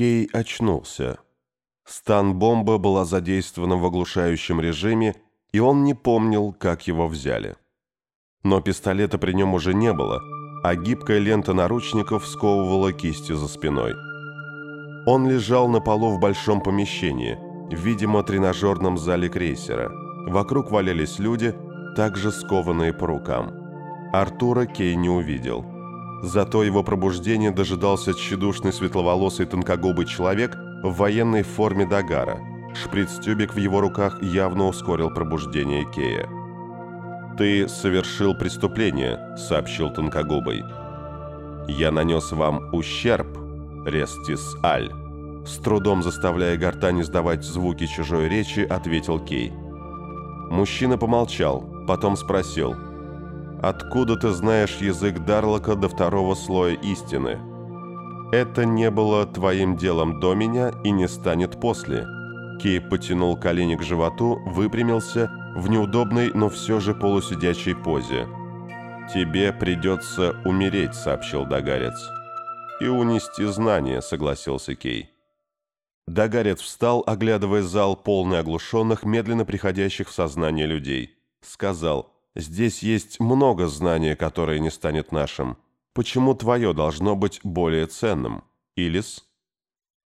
Кей очнулся. Стан-бомба была задействована в оглушающем режиме, и он не помнил, как его взяли. Но пистолета при нем уже не было, а гибкая лента наручников сковывала кисти за спиной. Он лежал на полу в большом помещении, видимо, тренажерном зале крейсера. Вокруг валялись люди, также скованные по рукам. Артура Кей не увидел. Зато его пробуждение дожидался тщедушный светловолосый тонкогубый человек в военной форме Дагара. Шприц-тюбик в его руках явно ускорил пробуждение Кея. «Ты совершил преступление», — сообщил тонкогубый. «Я нанес вам ущерб, Рестис Аль». С трудом заставляя гортань издавать звуки чужой речи, ответил Кей. Мужчина помолчал, потом спросил. «Откуда ты знаешь язык Дарлока до второго слоя истины?» «Это не было твоим делом до меня и не станет после». Кей потянул колени к животу, выпрямился в неудобной, но все же полусидячей позе. «Тебе придется умереть», — сообщил Дагарец. «И унести знания», — согласился Кей. Дагарец встал, оглядывая зал, полный оглушенных, медленно приходящих в сознание людей. Сказал, «Здесь есть много знания, которое не станет нашим. Почему твое должно быть более ценным? Илис?»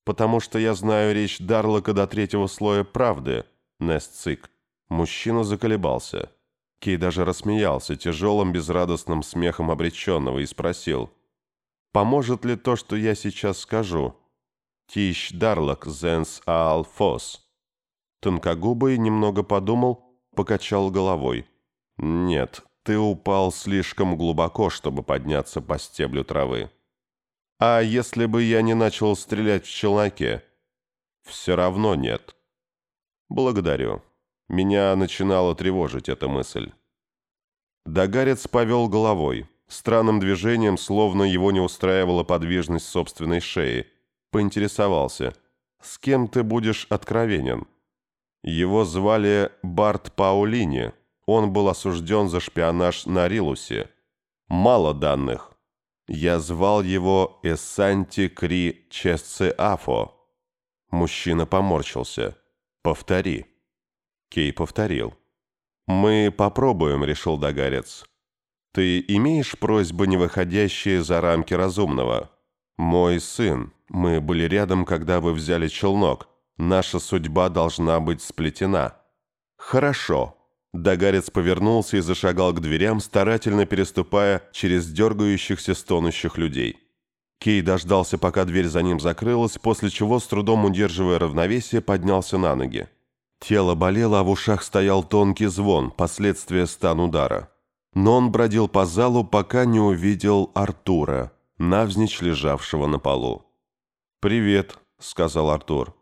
«Потому что я знаю речь Дарлока до третьего слоя правды», — Нест Цик. Мужчина заколебался. Кей даже рассмеялся тяжелым безрадостным смехом обреченного и спросил, «Поможет ли то, что я сейчас скажу?» «Тищ дарлок зенс аал фос». Тонкогубый немного подумал, покачал головой. «Нет, ты упал слишком глубоко, чтобы подняться по стеблю травы. А если бы я не начал стрелять в челноке?» «Все равно нет». «Благодарю». Меня начинала тревожить эта мысль. Дагарец повел головой, странным движением, словно его не устраивала подвижность собственной шеи, поинтересовался, «С кем ты будешь откровенен?» Его звали Барт Паулини, он был осужден за шпионаж на Рилусе. Мало данных. Я звал его Эссанти Кри Чесцеафо. Мужчина поморщился. «Повтори». Кей повторил. «Мы попробуем», — решил Дагарец. «Ты имеешь просьбы, не выходящие за рамки разумного?» «Мой сын, мы были рядом, когда вы взяли челнок. Наша судьба должна быть сплетена». «Хорошо». Дагарец повернулся и зашагал к дверям, старательно переступая через дергающихся, стонущих людей. Кей дождался, пока дверь за ним закрылась, после чего, с трудом удерживая равновесие, поднялся на ноги. Тело болело, а в ушах стоял тонкий звон, последствия стан удара. Но он бродил по залу, пока не увидел Артура, навзничь лежавшего на полу. «Привет», — сказал Артур.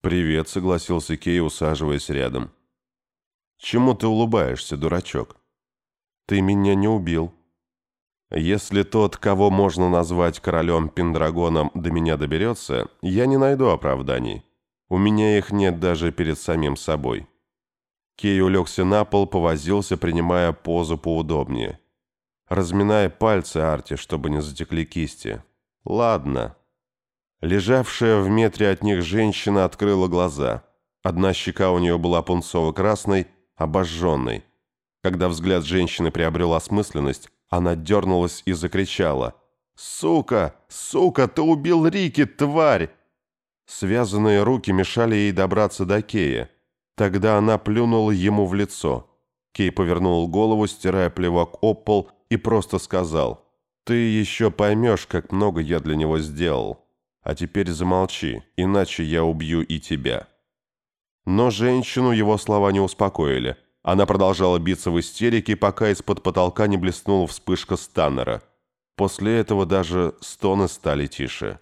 «Привет», — согласился Кей, усаживаясь рядом. «Чему ты улыбаешься, дурачок?» «Ты меня не убил». «Если тот, кого можно назвать королем Пендрагоном, до меня доберется, я не найду оправданий. У меня их нет даже перед самим собой. Кей улегся на пол, повозился, принимая позу поудобнее. Разминая пальцы Арти, чтобы не затекли кисти. Ладно. Лежавшая в метре от них женщина открыла глаза. Одна щека у нее была пунцово-красной, обожженной. Когда взгляд женщины приобрел осмысленность, она дернулась и закричала. «Сука! Сука! Ты убил Рики, тварь! Связанные руки мешали ей добраться до Кея. Тогда она плюнула ему в лицо. Кей повернул голову, стирая плевок об пол, и просто сказал, «Ты еще поймешь, как много я для него сделал. А теперь замолчи, иначе я убью и тебя». Но женщину его слова не успокоили. Она продолжала биться в истерике, пока из-под потолка не блеснула вспышка Станнера. После этого даже стоны стали тише.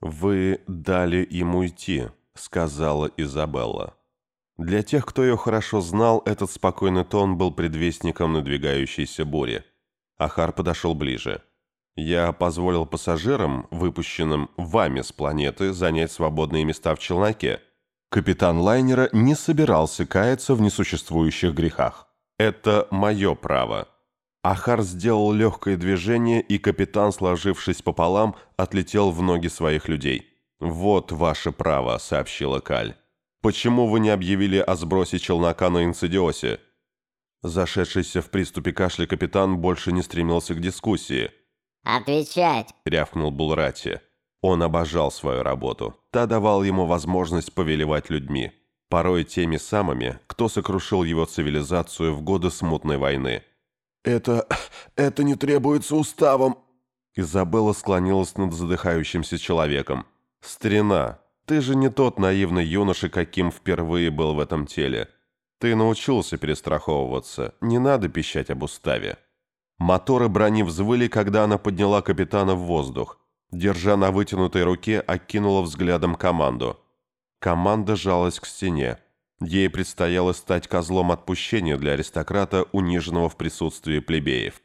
«Вы дали им уйти», — сказала Изабелла. Для тех, кто ее хорошо знал, этот спокойный тон был предвестником надвигающейся бури. Ахар подошел ближе. «Я позволил пассажирам, выпущенным вами с планеты, занять свободные места в челноке. Капитан лайнера не собирался каяться в несуществующих грехах. Это мое право. Ахар сделал легкое движение, и капитан, сложившись пополам, отлетел в ноги своих людей. «Вот ваше право», — сообщила Каль. «Почему вы не объявили о сбросе челнока на инцидиосе?» Зашедшийся в приступе кашля капитан больше не стремился к дискуссии. «Отвечать!» — рявкнул Булрати. Он обожал свою работу. Та давала ему возможность повелевать людьми. Порой теми самыми, кто сокрушил его цивилизацию в годы смутной войны. «Это... это не требуется уставом!» Изабелла склонилась над задыхающимся человеком. «Старина, ты же не тот наивный юноша, каким впервые был в этом теле. Ты научился перестраховываться, не надо пищать об уставе». Моторы брони взвыли, когда она подняла капитана в воздух. Держа на вытянутой руке, окинула взглядом команду. Команда жалась к стене. Ей предстояло стать козлом отпущения для аристократа, униженного в присутствии плебеев.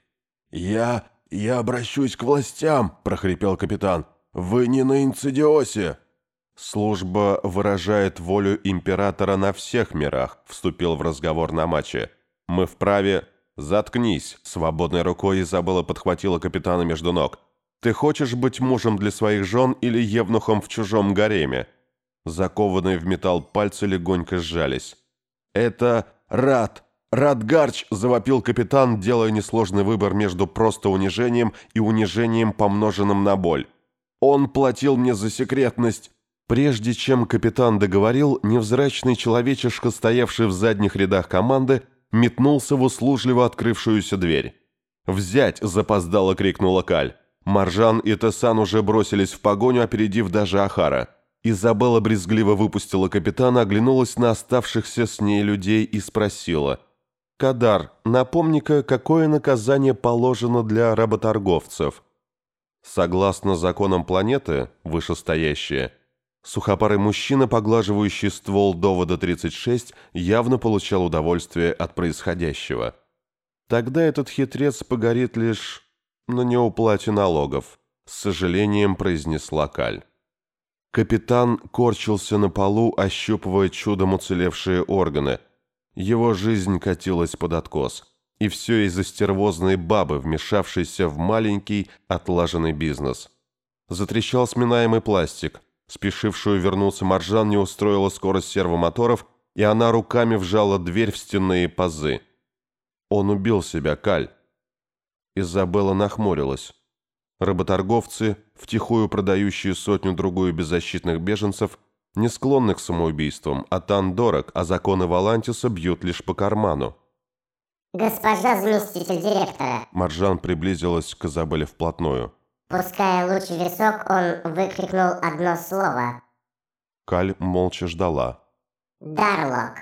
«Я... я обращусь к властям», – прохрипел капитан. «Вы не на инцидиосе!» «Служба выражает волю императора на всех мирах», – вступил в разговор на матче. «Мы вправе...» «Заткнись!» – свободной рукой Изабелла подхватила капитана между ног. «Ты хочешь быть мужем для своих жен или евнухом в чужом гареме?» Закованные в металл пальцы легонько сжались. «Это Рад! Радгарч!» – завопил капитан, делая несложный выбор между просто унижением и унижением, помноженным на боль. «Он платил мне за секретность!» Прежде чем капитан договорил, невзрачный человечишка, стоявший в задних рядах команды, метнулся в услужливо открывшуюся дверь. «Взять!» – запоздало крикнула Каль. Маржан и Тесан уже бросились в погоню, опередив даже Ахара. Изабелла брезгливо выпустила капитана, оглянулась на оставшихся с ней людей и спросила. «Кадар, напомни-ка, какое наказание положено для работорговцев?» Согласно законам планеты, вышестоящее, сухопарый мужчина, поглаживающий ствол довода 36, явно получал удовольствие от происходящего. Тогда этот хитрец погорит лишь на неуплате налогов, с сожалением произнесла Каль. Капитан корчился на полу, ощупывая чудом уцелевшие органы. Его жизнь катилась под откос. И все из-за стервозной бабы, вмешавшейся в маленький отлаженный бизнес. Затрещал сминаемый пластик. Спешившую вернуться Маржан не устроила скорость сервомоторов, и она руками вжала дверь в стенные пазы. Он убил себя, Каль. Изабелла нахмурилась. Работорговцы, втихую продающие сотню-другую беззащитных беженцев, не склонны к самоубийствам, а тан дорог, а законы Валантиса бьют лишь по карману. «Госпожа заместитель директора!» Маржан приблизилась к Изабелле вплотную. Пуская луч в висок, он выкрикнул одно слово. Каль молча ждала. «Дарлок!»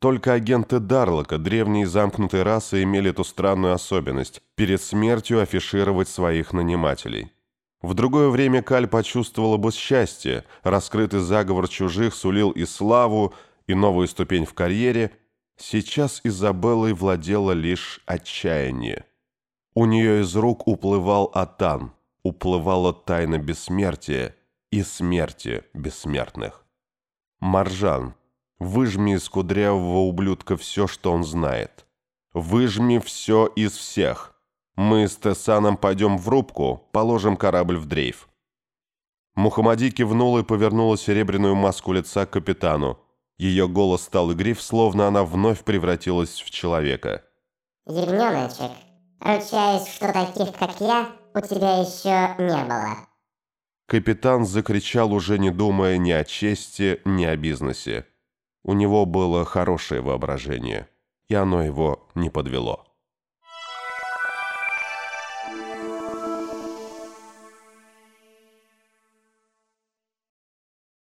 Только агенты Дарлока, древние замкнутые расы, имели эту странную особенность – перед смертью афишировать своих нанимателей. В другое время Каль почувствовала бы счастье, раскрытый заговор чужих сулил и славу, и новую ступень в карьере. Сейчас Изабеллой владело лишь отчаяние. У нее из рук уплывал Атан, уплывала тайна бессмертия и смерти бессмертных. Маржан – Выжми из кудрявого ублюдка все, что он знает. Выжми все из всех. Мы с Тесаном пойдем в рубку, положим корабль в дрейф. Мухаммади кивнула и повернула серебряную маску лица к капитану. Ее голос стал игрив, словно она вновь превратилась в человека. «Ягненочек, ручаюсь, что таких, как я, у тебя еще не было». Капитан закричал, уже не думая ни о чести, ни о бизнесе. У него было хорошее воображение, и оно его не подвело.